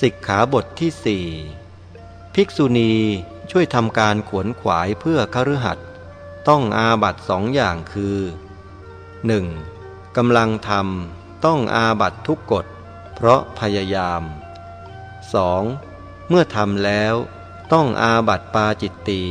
สิกขาบทที่สี่ภิกษุณีช่วยทำการขวนขวายเพื่อคฤหัสถ์ต้องอาบัตสองอย่างคือ 1. กำลังทำต้องอาบัตทุกกฎ เพราะพยายาม 2. เมื่อทำแล้วต้องอาบัตปาจิตตี